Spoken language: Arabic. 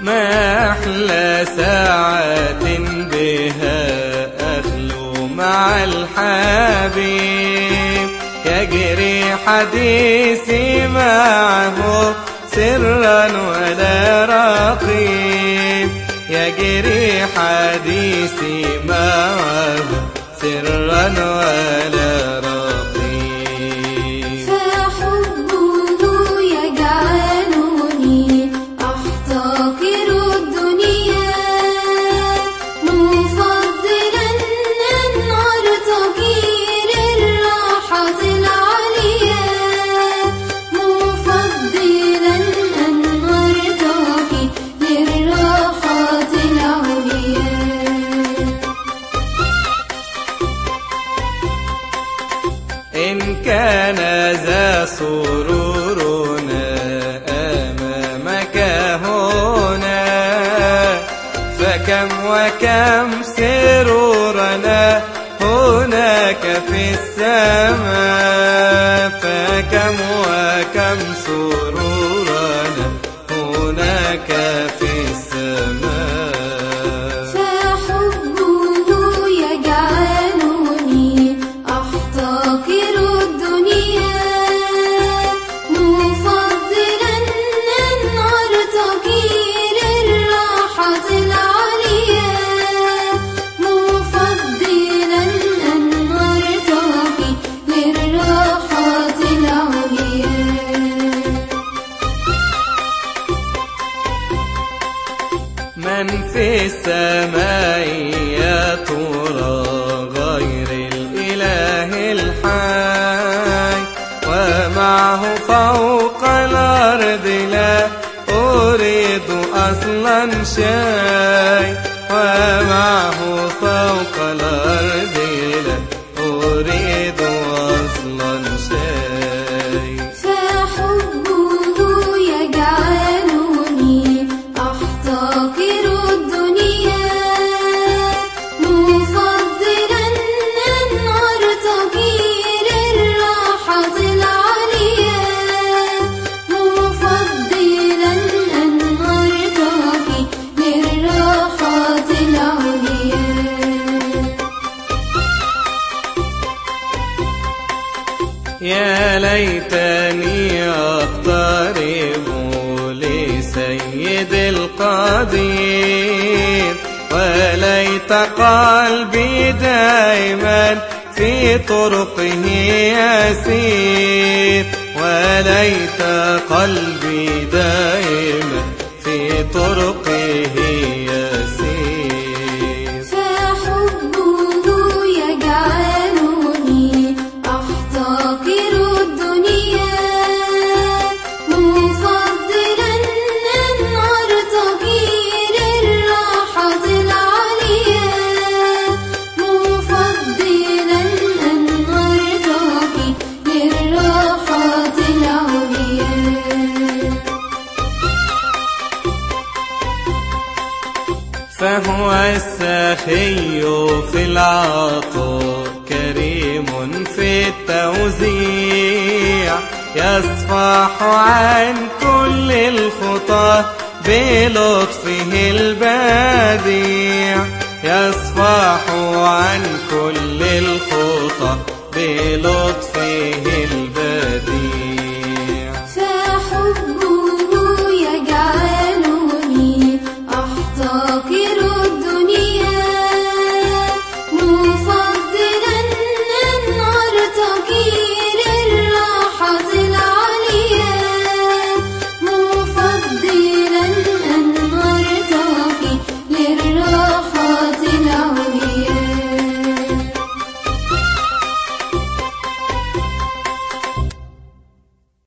ما أحلى ساعة بها أخلو مع الحبيب. يجري حديثي معه سرا ولا رقيب. يجري حديثي معه سرا ولا رقيب كان ذا سرورنا أمامك هنا. فكم وكم سرورنا هناك في السماء. فكم من في السماء يا ترى غير الإله الحي. ومعه فوق الأرض لا أريد أصلا شيء. ومعه فوق الأرض يا ليتني أقترب لسيد القدير. وليت قلبي دائما في طرقه يسير. وليت قلبي دائما في طرقه فهو السخي في العطاء كريم في التوزيع. يصفح عن كل الخطى بلطفه البديع. يصفح عن كل الخطى بلطفه